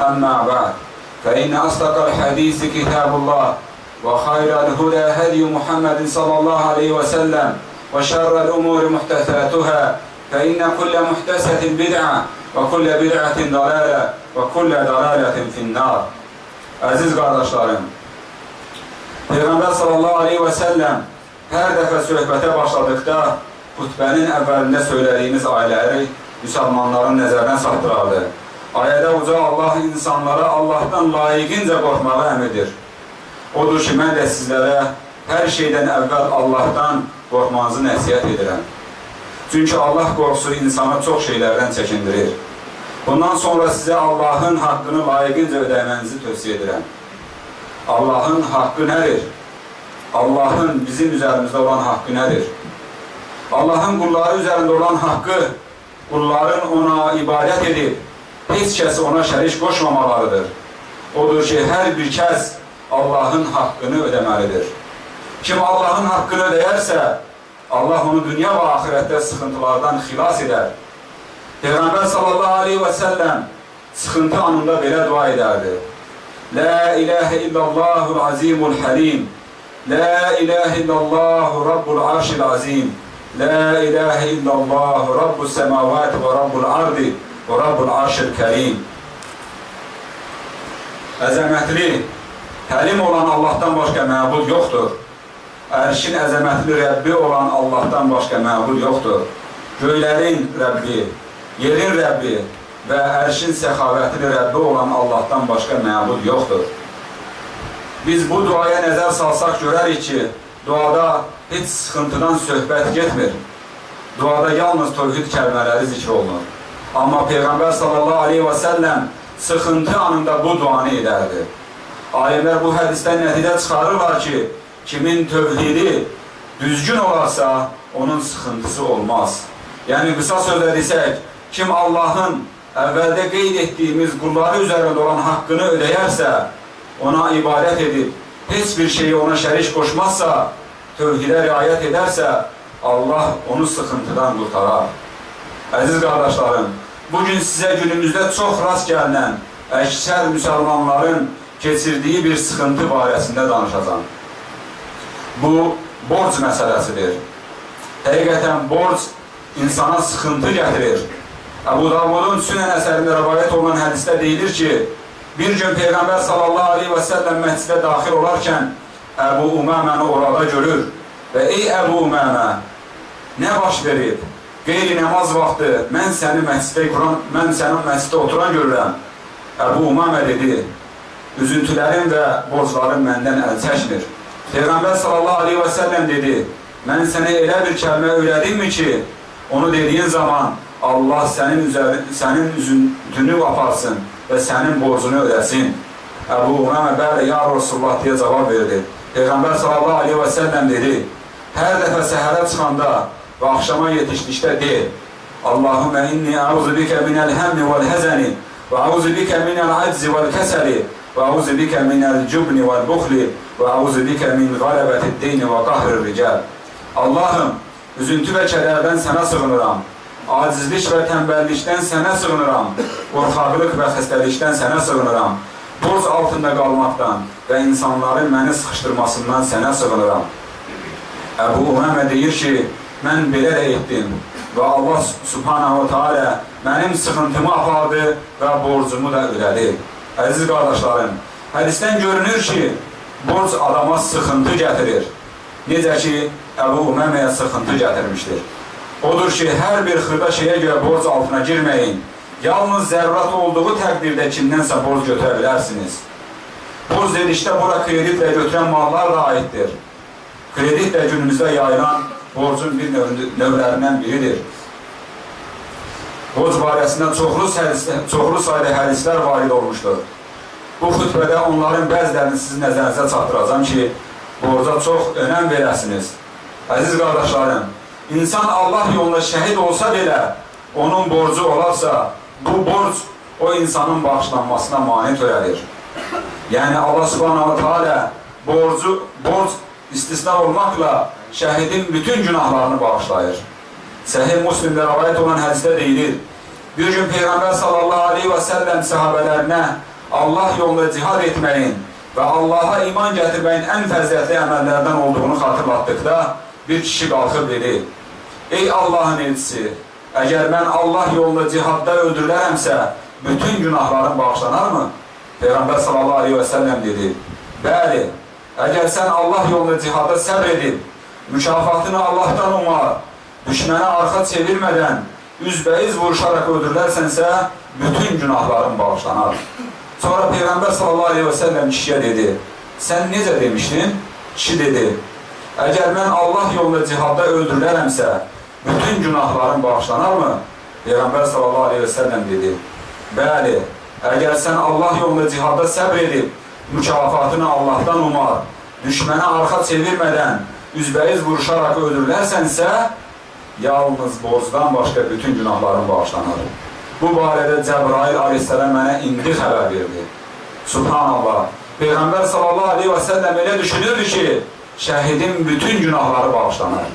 أما بعد فإن أصدق الحديث كتاب الله وخير الهدى هدي محمد صلى الله عليه وسلم وشر الأمور محدثاتها فإن كل محتسة بدعة وكل بدعة ضلالة وكل ضلالة في النار عزيز قادشارم Peygamber sallallahu aleyhi ve sellem her dəfə söhbətə başladıqda xutbənin əvvəlində söylədiyimiz ailəri müsəlmanların nəzərdən saxdırardı. Ayədə uca Allah insanlara Allahdan layiqincə qorxmağı əmrdir. Odur ki, mən də sizlərə hər şeydən əvvəl Allahdan qorxmanızı nəsiyyət edirəm. Çünki Allah qorxusu insanı çox şeylərdən çəkindirir. Bundan sonra sizə Allahın haqqını layiqincə ödəmənizi tövsiyə edirəm. Allahın haqqı nədir? Allahın bizim üzərimizdə olan haqqı nədir? Allahın qulları üzərində olan haqqı, qulların ona ibadət edib, heç kəs ona şərik qoşmamalarıdır. Odur ki, hər bir kəs Allahın haqqını ödəməlidir. Kim Allahın haqqını ödəyərsə, Allah onu dünya və axirətdə sıxıntılardan xilas edər. Peyğəmbər sallallahu aleyhi və səlləm sıxıntı anında belə dua edərdi. La ilahə illallahul azimul həlim. La ilahə illallahu rabbul arşil azim. La ilahə illallahu rabbus səmavati və rabbul ardi və rabbul arşil kərim. Əzəmətli, həlim olan Allahdan başqa məbud yoxdur. Ərşin əzəmətli Rəbbi olan Allahdan başqa məbud yoxdur. Göylərin Rəbbi, yerin Rəbbi və ərşin səxavətli Rəbbi olan Allahdan başqa məbud yoxdur. Biz bu duaya nəzər salsaq görərik ki, duada heç sıxıntıdan söhbət getmir. Duada yalnız tövhid kəlmələri zikr olunur. Amma Peyğəmbər sallallahu aleyhi və səlləm sıxıntı anında bu duanı edərdi. Alimlər bu hədisdən nəticə çıxarırlar ki, kimin tövhidi düzgün olarsa, onun sıxıntısı olmaz. Yəni, qısa sözlə desək, kim Allahın əvvəldə qeyd etdiyimiz qulları üzərində olan haqqını ödəyərsə, ona ibadət edib, heç bir şeyi ona şərik qoşmazsa, tövhidə riayət edərsə, Allah onu sıxıntıdan qurtarar. Əziz qardaşlarım, bugün sizə günümüzdə çox rast gəlinən əksər müsəlmanların keçirdiyi bir sıxıntı barəsində danışacağım. Bu, borc məsələsidir. Həqiqətən, borc insana sıxıntı gətirir. Əbu Davudun Sünən əsərində rəvayət olunan hədisdə deyilir ki, bir gün Peyğəmbər sallallahu aleyhi və səlləm məscidə daxil olarkən Əbu Umaməni orada görür və ey Əbu Umamə, nə baş verib? Qeyri namaz vaxtı mən səni məscidə quran, mən sənin məscidə oturan görürəm. Əbu Umamə dedi, üzüntülərim və borclarım məndən əl çəkmir. Peyğəmbər sallallahu aleyhi və səlləm dedi, mən sənə elə bir kəlmə öyrədimmi ki, onu dediyin zaman Allah sənin, üzəri, sənin üzüntünü aparsın və sənin borcunu ödəsin. Əbu Umamə bələ, ya Rasulullah deyə cavab verdi. Peyğəmbər sallallahu aleyhi və səlləm dedi, hər dəfə səhərə çıxanda və axşama yetişdikdə de, Allahümə inni əuzu bikə minəl həmni vəl həzəni və əuzu bikə minəl əczi vəl kəsəli və əuzu bikə minəl cübni vəl buxli və əuzu bikə min qələbəti deyni və qahrı ricəl. Allahım, üzüntü və kədərdən sənə sığınıram. Acizlik və tənbəllikdən sənə sığınıram. Qorxaqlıq və xəstəlikdən sənə sığınıram. Borc altında qalmaqdan və insanların məni sıxışdırmasından sənə sığınıram. Əbu Uməmə deyir ki, mən belə də etdim və Allah subhanahu wa ta'ala mənim sıxıntımı apardı və borcumu da ödədi. Əziz qardaşlarım, hədisdən görünür ki, borc adama sıxıntı gətirir. Necə ki, Əbu Uməməyə sıxıntı gətirmişdir. Odur ki, hər bir xırda şeyə görə borc altına girməyin. Yalnız zərrat olduğu təqdirdə kimdənsə borc götürə bilərsiniz. Borc dedikdə bura kreditlə götürən mallar da aiddir. Kreditlə günümüzdə yayılan borcun bir növ növlərindən biridir. Borc barəsində çoxlu, çoxlu sayda hədislər varid olmuşdur. Bu xütbədə onların bəzilərini sizin nəzərinizə çatdıracam ki, borca çox önəm verəsiniz. Əziz qardaşlarım, insan Allah yolunda şəhid olsa belə, onun borcu olarsa, bu borc o insanın bağışlanmasına mani törədir. Yəni Allah subhanahu teala borcu, borc istisna olmaqla şəhidin bütün günahlarını bağışlayır. Səhih Müslimdə rəvayət olan hədisdə deyilir, bir gün Peyğəmbər sallallahu aleyhi və səlləm səhabələrinə Allah yolunda cihad etməyin və Allaha iman gətirməyin ən fəziyyətli əməllərdən olduğunu xatırlatdıqda bir kişi qalxıb dedi, Ey Allahın elçisi, əgər mən Allah yolunda cihadda öldürülərəmsə, bütün günahlarım bağışlanarmı? Peyğəmbər sallallahu aleyhi və səlləm dedi, Bəli, əgər sən Allah yolunda cihada səbr edib, mükafatını Allahdan umar, düşmənə arxa çevirmədən, üzbəyiz vuruşaraq öldürülərsənsə, bütün günahların bağışlanar. Sonra Peyğəmbər sallallahu aleyhi və səlləm kişiyə dedi, sən necə demişdin? Kişi dedi, əgər mən Allah yolunda cihadda öldürülərəmsə, bütün günahların bağışlanarmı? Peyğəmbər sallallahu aleyhi və səlləm dedi, bəli, əgər sən Allah yolunda cihadda səbr edib, mükafatını Allahdan umar, düşmənə arxa çevirmədən, üzbəyiz vuruşaraq öldürülərsənsə, yalnız borcdan başqa bütün günahların bağışlanır. Bu barədə Cəbrail aleyhissalam mənə indi xəbər verdi. Subhanallah. Peyğəmbər sallallahu aleyhi və səlləm elə düşünürdü ki, şəhidin bütün günahları bağışlanır.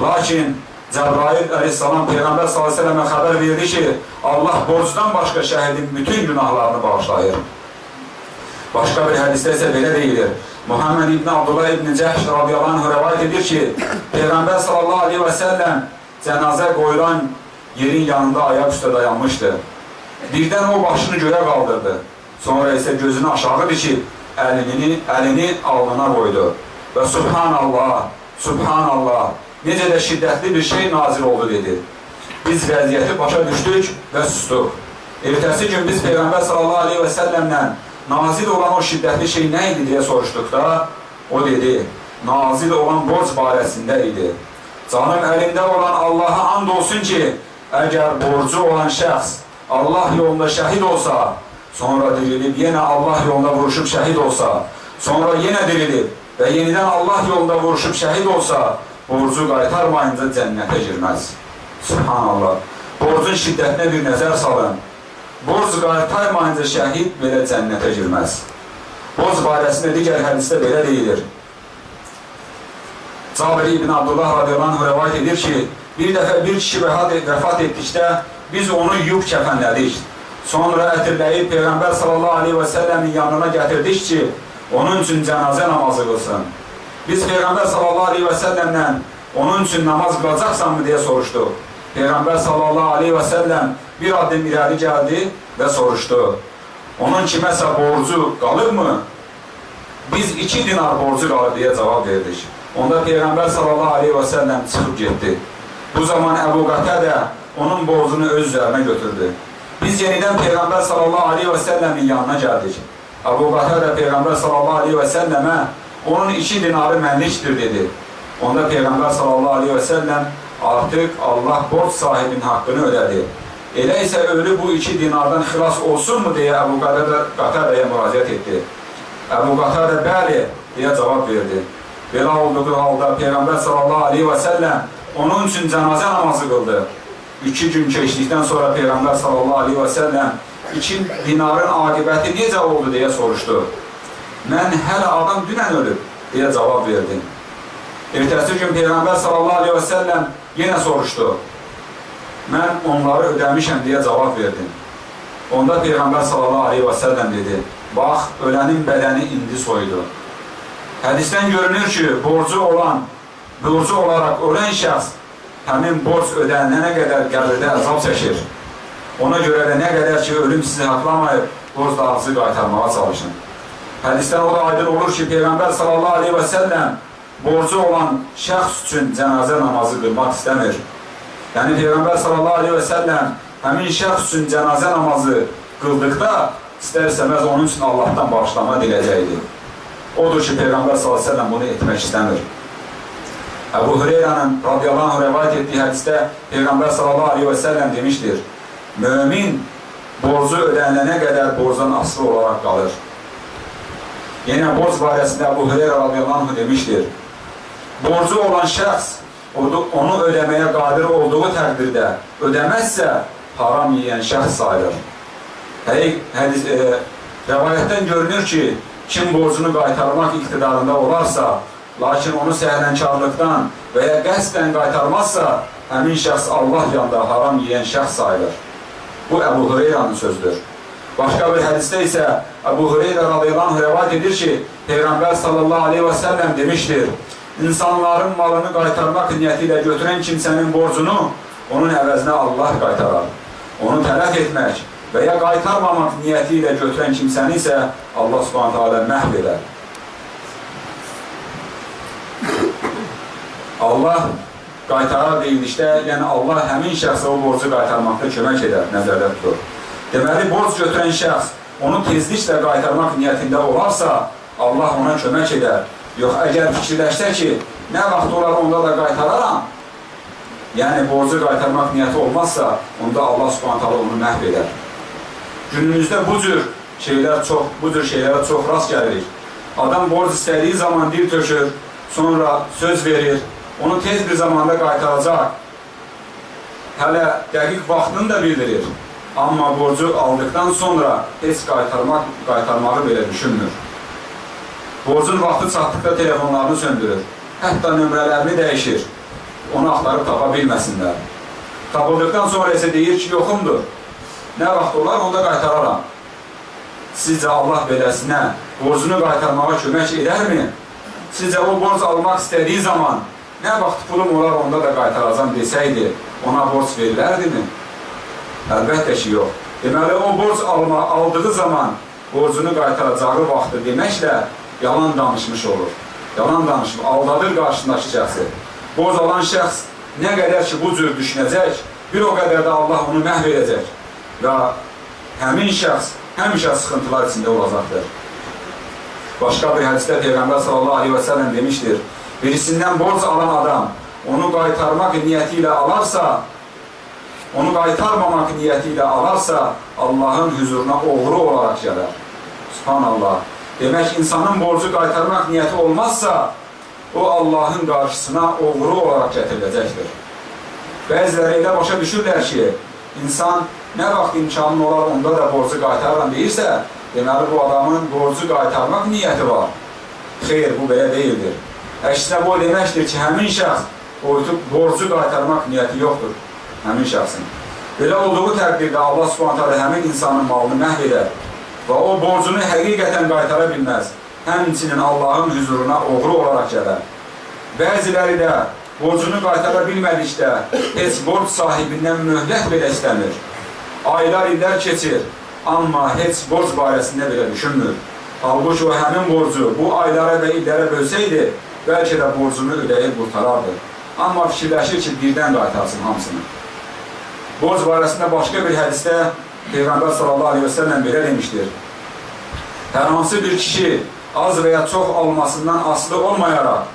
Lakin Cəbrail aleyhissalam Peyğəmbər sallallahu aleyhi və səlləmə xəbər verdi ki, Allah borcdan başqa şəhidin bütün günahlarını bağışlayır. Başqa bir hədisdə isə belə deyilir. Muhammed İbn Abdullah İbn Cəhş radiyallahu anh rəvayət edir ki, Peyğəmbər sallallahu aleyhi və səlləm cənazə qoyulan yerin yanında ayaq üstə dayanmışdı. Birdən o başını göyə qaldırdı. Sonra isə gözünü aşağı dikib, əlini, əlini alnına qoydu. Və Subhanallah, Subhanallah, necə də şiddətli bir şey nazil oldu dedi. Biz vəziyyəti başa düşdük və sustuq. Ertəsi gün biz Peyğəmbər sallallahu aleyhi və səlləmlə nazil olan o şiddətli şey nə idi deyə soruşduqda, o dedi, nazil olan borc barəsində idi. Canım əlində olan Allaha and olsun ki, əgər borcu olan şəxs Allah yolunda şəhid olsa, sonra dirilib yenə Allah yolunda vuruşub şəhid olsa, sonra yenə dirilib və yenidən Allah yolunda vuruşub şəhid olsa, borcu qaytarmayınca cənnətə girməz. Subhanallah. Borcun şiddətinə bir nəzər salın. Borc qaytarmayınca şəhid belə cənnətə girməz. Borc barəsində digər hədisdə belə deyilir. Cabir ibn Abdullah radiyallahu rəvayət edir ki, bir dəfə bir kişi vəfat etdikdə biz onu yub kəfənlədik. Sonra ətirləyib Peyğəmbər sallallahu aleyhi və səlləmin yanına gətirdik ki, onun üçün cənazə namazı qılsın. Biz Peyğəmbər sallallahu aleyhi və səlləmlə onun üçün namaz qılacaqsanmı deyə soruşduq. Peyğəmbər sallallahu aleyhi və səlləm bir addım irəli gəldi və soruşdu. Onun kiməsə borcu qalırmı? Biz iki dinar borcu qalır deyə cavab verdik. Onda Peyğəmbər sallallahu aleyhi və səlləm çıxıb getdi. Bu zaman Əbu Qətədə onun borcunu öz üzərinə götürdü. Biz yenidən Peyğəmbər sallallahu aleyhi və səlləmin yanına gəldik. Əbu Qətədə Peyğəmbər sallallahu aleyhi və səlləmə onun iki dinarı mənlikdir dedi. Onda Peyğəmbər sallallahu aleyhi və səlləm artıq Allah borc sahibinin haqqını ödədi. Elə isə ölü bu iki dinardan xilas olsunmu deyə Əbu Qətədəyə müraciət etdi. Əbu Qətədə bəli deyə cavab verdi. Belə olduğu halda Peyğəmbər sallallahu aleyhi və səlləm onun üçün cənazə namazı qıldı. İki gün keçdikdən sonra Peyğəmbər sallallahu aleyhi və səlləm iki dinarın aqibəti necə oldu deyə soruşdu. Mən hələ adam dünən ölüb deyə cavab verdi. Ertəsi gün Peyğəmbər sallallahu aleyhi və səlləm yenə soruşdu. Mən onları ödəmişəm deyə cavab verdim. Onda Peyğəmbər sallallahu aleyhi və səlləm dedi, bax, ölənin bədəni indi soydu. Hədisdən görünür ki, borcu olan, borcu olaraq ölən şəxs həmin borc ödənilənə qədər qəbirdə əzab çəkir. Ona görə də nə qədər ki, ölüm sizi haqlamayıb, borclarınızı qaytarmağa çalışın. Hədisdən o da aydın olur ki, Peyğəmbər sallallahu aleyhi və səlləm borcu olan şəxs üçün cənazə namazı qılmaq istəmir. Yəni Peyğəmbər sallallahu aleyhi və səlləm həmin şəxs üçün cənazə namazı qıldıqda istər-istəməz onun üçün Allahdan bağışlama diləcəkdir. Odur ki, Peyğəmbər sallallahu aleyhi və səlləm bunu etmək istəmir. Əbu Hüreyrənin radiyallahu anh rəvayət etdiyi hədisdə Peyğəmbər sallallahu aleyhi və səlləm demişdir, mümin borcu ödənilənə qədər borcdan asılı olaraq qalır. Yenə borc barəsində Əbu Hüreyrə radiyallahu anh demişdir, borcu olan şəxs onu ödəməyə qadir olduğu təqdirdə ödəməzsə haram yiyən şəxs sayılır. Həqiq, hədis, e, rəvayətdən görünür ki, kim borcunu qaytarmaq iqtidarında olarsa, lakin onu səhlənkarlıqdan və ya qəsdən qaytarmazsa, həmin şəxs Allah yanında haram yiyən şəxs sayılır. Bu Əbu Hüreyranın sözüdür. Başqa bir hədisdə isə Əbu Hüreyrə radiyallahu anh rəvat edir ki, Peyğəmbər sallallahu aleyhi və səlləm demişdir, insanların malını qaytarmaq niyyəti ilə götürən kimsənin borcunu onun əvəzinə Allah qaytarar. Onu tələf etmək və ya qaytarmamaq niyyəti ilə götürən kimsəni isə Allah subhanətə alə məhv edər. Allah qaytarar deyildikdə, yəni Allah həmin şəxsə o borcu qaytarmaqda kömək edər, nəzərdə tutur. Deməli, borc götürən şəxs onu tezliklə qaytarmaq niyyətində olarsa, Allah ona kömək edər. Yox, əgər fikirləşsə ki, nə vaxt olar onda da qaytararam, yəni borcu qaytarmaq niyyəti olmazsa, onda Allah subhanətələ onu məhv edər. Günümüzdə bu cür şeylər çox, bu cür şeylərə çox rast gəlirik. Adam borc istədiyi zaman dil tökür, sonra söz verir, onu tez bir zamanda qaytaracaq. Hələ dəqiq vaxtını da bildirir. Amma borcu aldıqdan sonra heç qaytarmaq, qaytarmağı belə düşünmür. Borcun vaxtı çatdıqda telefonlarını söndürür. Hətta nömrələrini dəyişir. Onu axtarıb tapa bilməsinlər. Tapıldıqdan sonra isə deyir ki, yoxumdur. Nə vaxt olar, onda qaytararam. Sizcə Allah beləsinə borcunu qaytarmağa kömək edərmi? Sizcə o borc almaq istədiyi zaman nə vaxt pulum olar, onda da qaytaracam desəydi, ona borc verilərdimi? Əlbəttə ki, yox. Deməli, o borc alma, aldığı zaman borcunu qaytaracağı vaxtı deməklə yalan danışmış olur. Yalan danışmış, aldadır qarşındakı şəxsi. Borc alan şəxs nə qədər ki, bu cür düşünəcək, bir o qədər də Allah onu məhv edəcək və həmin şəxs həmişə sıxıntılar içində olacaqdır. Başqa bir hədisdə Peyğəmbər sallallahu aleyhi və səlləm demişdir, birisindən borc alan adam onu qaytarmaq niyyəti ilə alarsa, onu qaytarmamaq niyyəti ilə alarsa, Allahın hüzuruna oğru olaraq gələr. Subhanallah. Demək, insanın borcu qaytarmaq niyyəti olmazsa, o Allahın qarşısına oğru olaraq gətiriləcəkdir. Bəziləri elə başa düşürlər ki, insan nə vaxt imkanın olar, onda da borcu qaytarıram deyirsə, deməli, bu adamın borcu qaytarmaq niyyəti var. Xeyr, bu belə deyildir. Əksinə bu deməkdir ki, həmin şəxs borcu qaytarmaq niyyəti yoxdur həmin şəxsin. Belə olduğu təqdirdə Allah subhanətə həmin insanın malını məhv edər və o borcunu həqiqətən qaytara bilməz. Həmçinin Allahın hüzuruna oğru olaraq gələr. Bəziləri də borcunu qaytara bilmədikdə heç borc sahibindən möhlət belə istəmir. Aylar, illər keçir, amma heç borc barəsində belə düşünmür. Halbuki o həmin borcu bu aylara və illərə bölsəydi, bəlkə də borcunu ödəyib qurtarardı. Amma fikirləşir ki, birdən qaytarsın hamısını. Borc barəsində başqa bir hədisdə Peyğəmbər sallallahu aleyhi və səlləm belə demişdir. Hər hansı bir kişi az və ya çox almasından asılı olmayaraq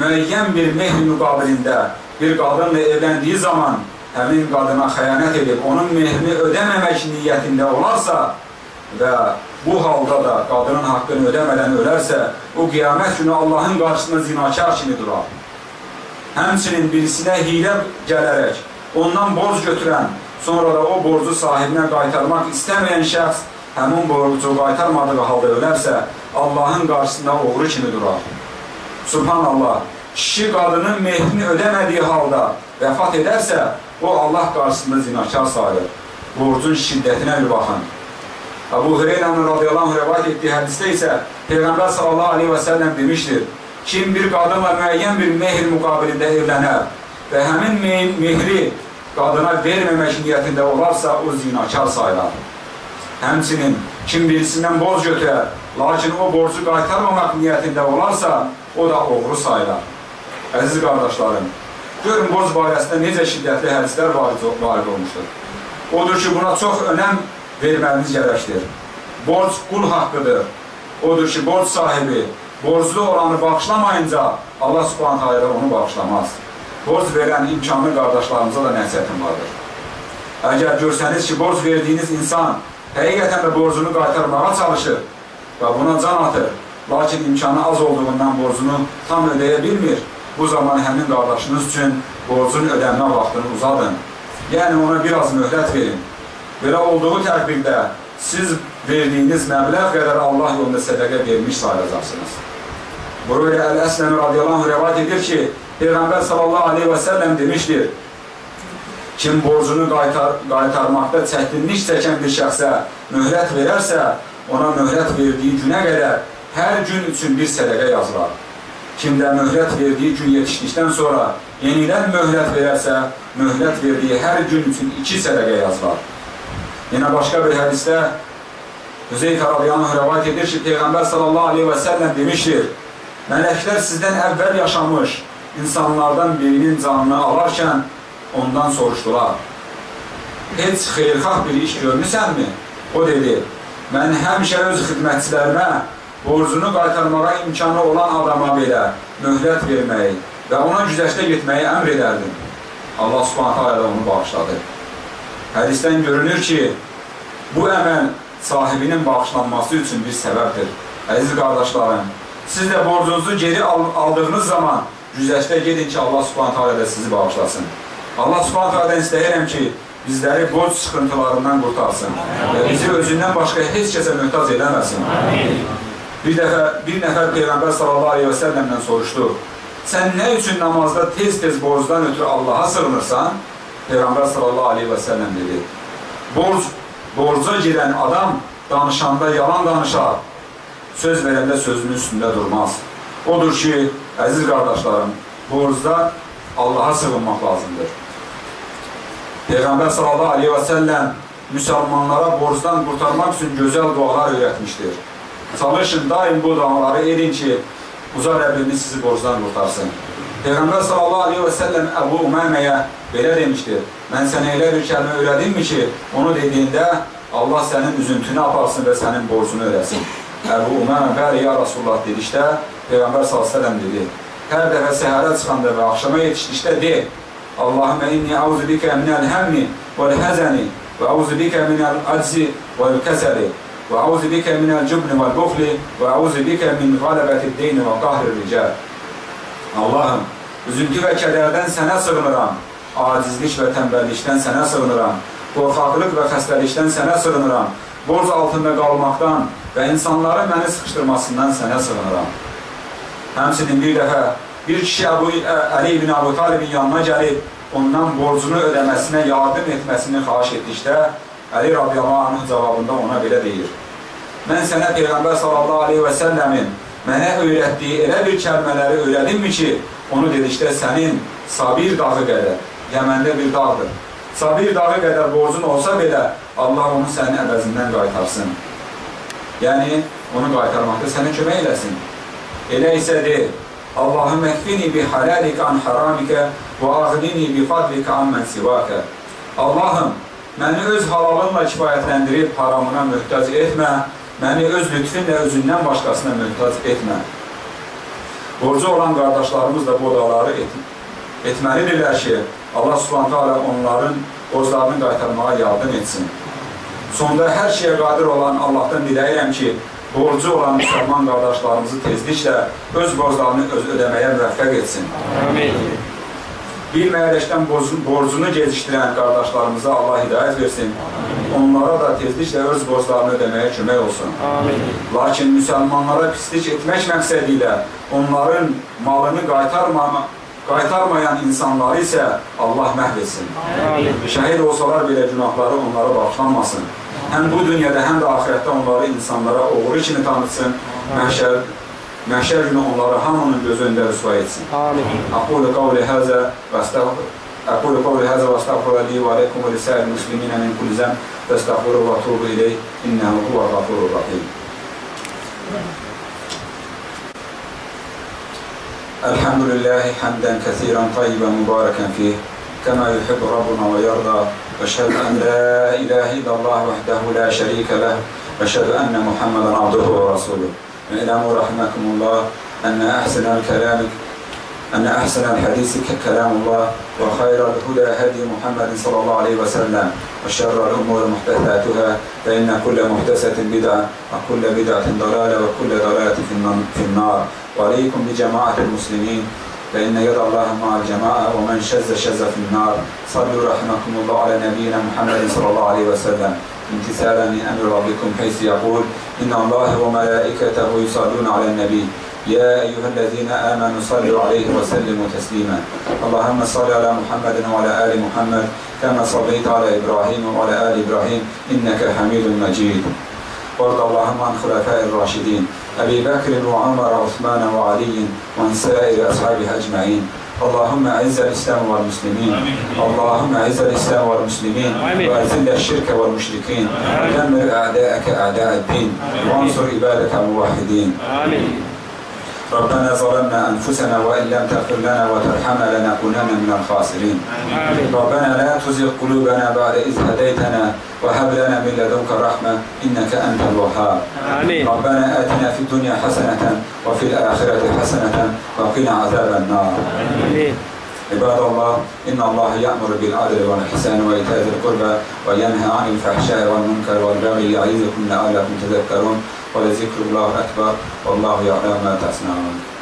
müəyyən bir mehr müqabilində bir qadınla evləndiyi zaman həmin qadına xəyanət edib onun mehrini ödəməmək niyyətində olarsa və bu halda da qadının haqqını ödəmədən ölərsə, o qiyamət günü Allahın qarşısında zinakar kimi durar. Həmçinin birisinə hilə gələrək ondan borc götürən, sonra da o borcu sahibinə qaytarmaq istəməyən şəxs həmin borcu qaytarmadığı halda ölərsə, Allahın qarşısında oğru kimi durar. Subhanallah, kişi qadının mehrini ödəmədiyi halda vəfat edərsə, o Allah qarşısında zinakar sayılır. Borcun şiddətinə bir baxın. Əbu Hüreyrənin radiyallahu rəvat etdiyi hədisdə isə Peyğəmbər sallallahu aleyhi və səlləm demişdir, kim bir qadınla müəyyən bir mehr müqabilində evlənər və həmin mehri qadına verməmək niyyətində olarsa, o zinakar sayılar. Həmçinin Kim birisindən borc götürər, lakin o borcu qaytarmamaq niyyətində olarsa, o da oğru sayılar. Əziz qardaşlarım, görün borc barəsində necə şiddətli hədislər varid olmuşdur. Odur ki, buna çox önəm verməyimiz gərəkdir. Borc qul haqqıdır. Odur ki, borc sahibi borclu olanı bağışlamayınca Allah subhanət hələ onu bağışlamaz. Borc verən imkanlı qardaşlarımıza da nəsiyyətim vardır. Əgər görsəniz ki, borc verdiyiniz insan həqiqətən də borcunu qaytarmağa çalışır və buna can atır, lakin imkanı az olduğundan borcunu tam ödəyə bilmir, bu zaman həmin qardaşınız üçün borcun ödənmə vaxtını uzadın. Yəni ona biraz möhlət verin. Belə olduğu təqdirdə siz verdiyiniz məbləğ qədər Allah yolunda sədəqə vermiş sayılacaqsınız. Buraya Əl-Əsləmi radiyallahu rəvat edir ki, Peyğəmbər sallallahu aleyhi və səlləm demişdir, kim borcunu qaytar, qaytarmaqda çətinlik çəkən bir şəxsə möhlət verərsə, ona möhlət verdiyi günə qədər hər gün üçün bir sədəqə yazılar. Kim də möhlət verdiyi gün yetişdikdən sonra yenidən möhlət verərsə, möhlət verdiyi hər gün üçün iki sədəqə yazılar. Yenə başqa bir hədisdə Hüzeyfə radiyallahu rəvayət edir ki, Peyğəmbər sallallahu aleyhi və səlləm demişdir, mələklər sizdən əvvəl yaşamış insanlardan birinin canını alarkən ondan soruşdular, heç xeyrxah bir iş görmüsənmi? O dedi, mən həmişə öz xidmətçilərimə borcunu qaytarmağa imkanı olan adama belə möhlət verməyi və ona güzəşdə getməyi əmr edərdim. Allah subhanətə alə onu bağışladı. Hədisdən görünür ki, bu əməl sahibinin bağışlanması üçün bir səbəbdir. Əziz qardaşlarım, siz də borcunuzu geri aldığınız zaman güzəşdə gedin ki, Allah hələ də sizi bağışlasın. Allah subhanət hələdən istəyirəm ki, bizləri borc sıxıntılarından qurtarsın və bizi özündən başqa heç kəsə möhtac edəməsin. Bir dəfə, bir nəfər Peyğəmbər sallallahu aleyhi və səlləmdən soruşdu, sən nə üçün namazda tez-tez borcdan ötürü Allaha sığınırsan? Peyğəmbər sallallahu aleyhi və səlləm dedi, borc borca girən adam danışanda yalan danışar, söz verəndə sözünün üstündə durmaz. Odur ki, əziz qardaşlarım, borcda Allaha sığınmaq lazımdır. Peyğəmbər sallallahu aleyhi və səlləm müsəlmanlara borcdan qurtarmaq üçün gözəl dualar öyrətmişdir. Çalışın, daim bu duaları edin ki, uca Rəbbimiz sizi borcdan qurtarsın. Peyğəmbər sallallahu aleyhi və səlləm Əbu Uməməyə belə demişdir. Mən sənə elə bir kəlmə öyrədimmi ki, onu dediyində Allah sənin üzüntünü aparsın və sənin borcunu ödəsin. Əbu Umamə bəli ya Rasulullah dedikdə Peyğəmbər s.ə.v dedi. Hər dəfə səhərə çıxanda və axşama yetişdikdə de Allahümə inni auzu bikə minəl həmmi vəl-həzəni və auzu bikə minəl aczi vəl-kəsəli və auzu bikə minəl cübni vəl-buxli və auzu bikə min qələbəti deyni və qahri ricəl. Allahım, üzüntü və kədərdən sənə sığınıram acizlik və tənbəllikdən sənə sığınıram, qorxaqlıq və xəstəlikdən sənə sığınıram, borc altında qalmaqdan və insanların məni sıxışdırmasından sənə sığınıram. Həmsinin bir dəfə bir kişi Əbu, Əli ibn Əbu Talibin yanına gəlib, ondan borcunu ödəməsinə yardım etməsini xahiş etdikdə, Əli radiyallahu anh cavabında ona belə deyir. Mən sənə Peyğəmbər sallallahu aleyhi və səlləmin mənə öyrətdiyi elə bir kəlmələri öyrədimmi ki, onu dedikdə sənin Sabir dağı qədər, Yəməndə bir dağdır. Sabir dağı qədər borcun olsa belə, Allah onu sənin əvəzindən qaytarsın. Yəni, onu qaytarmaqda sənə kömək eləsin. Elə isə de, Allahım əkfini bi halalikə an haramikə və ağlini bi fadlikə an mən sivakə. Allahım, məni öz halalınla kifayətləndirib haramına möhtac etmə, məni öz lütfinlə özündən başqasına möhtac etmə. Borcu olan qardaşlarımız da bu odaları et, etməlidirlər ki, Allah subhanətə alə onların borclarını qaytarmağa yardım etsin. Sonda hər şeyə qadir olan Allahdan diləyirəm ki, borcu olan müsəlman qardaşlarımızı tezliklə öz borclarını öz ödəməyə müvəffəq etsin. Amin. Bilməyərəkdən borcunu gecikdirən qardaşlarımıza Allah hidayət versin. Onlara da tezliklə öz borclarını ödəməyə kömək olsun. Amin. Lakin müsəlmanlara pislik etmək məqsədilə onların malını qaytarmamaq qaytarmayan insanları isə Allah məhv etsin. Şəhid olsalar belə günahları onlara bağışlanmasın. Həm bu dünyada, həm də ahirətdə onları insanlara oğru kimi tanıtsın. Məhşər, məhşər günü onları hamının gözü öndə rüsva etsin. Amin. Aqulu qavli həzə və əstəğfir. أقول قولي هذا وأستغفر لي ولكم ولسائر المسلمين من كل ذنب فاستغفروه وأتوبوا إليه إنه هو الغفور الرحيم الحمد لله حمدا كثيرا طيبا مباركا فيه كما يحب ربنا ويرضى. واشهد أن لا إله إلا الله وحده لا شريك له. واشهد أن محمدا عبده ورسوله. اعلموا رحمكم الله. أن أحسن الكلام أن أحسن الحديث كلام الله. وخير الهدى هدي محمد صلى الله عليه وسلم. وشر الأمور محدثاتها فإن كل محدثة بدعة وكل بدعة ضلالة وكل ضلالة في النار. وعليكم بجماعة المسلمين فإن يد الله مع الجماعة ومن شز شز في النار. صلوا رحمكم الله على نبينا محمد صلى الله عليه وسلم. امتثالا لأمر ربكم حيث يقول إن الله وملائكته يصلون على النبي. يا أيها الذين آمنوا صلوا عليه وسلموا تسليما. اللهم صل على محمد وعلى آل محمد كما صليت على إبراهيم وعلى آل إبراهيم إنك حميد مجيد. وارض اللهم عن خلفاء الراشدين أبي بكر وعمر وعثمان وعلي وعن سائر أصحابه أجمعين. اللهم أعز الإسلام والمسلمين. آمين. اللهم أعز الإسلام والمسلمين. وأذل الشرك والمشركين. ودمر أعداءك أعداء الدين. وانصر عبادك الموحدين. آمين. ربنا ظلمنا أنفسنا وإن لم تغفر لنا وترحمنا لنكونن من الخاسرين. ربنا لا تزغ قلوبنا بعد إذ هديتنا وهب لنا من لدنك رحمة إنك أنت الوهاب. ربنا آتنا في الدنيا حسنة وفي الآخرة حسنة وقنا عذاب النار آمين. عباد الله إن الله يأمر بالعدل والإحسان وإيتاء ذي القربى وينهى عن الفحشاء والمنكر والبغي يعظكم لعلكم تذكرون Və zikrullahi əkbər. Vallahu ya'ləmə təsnəun.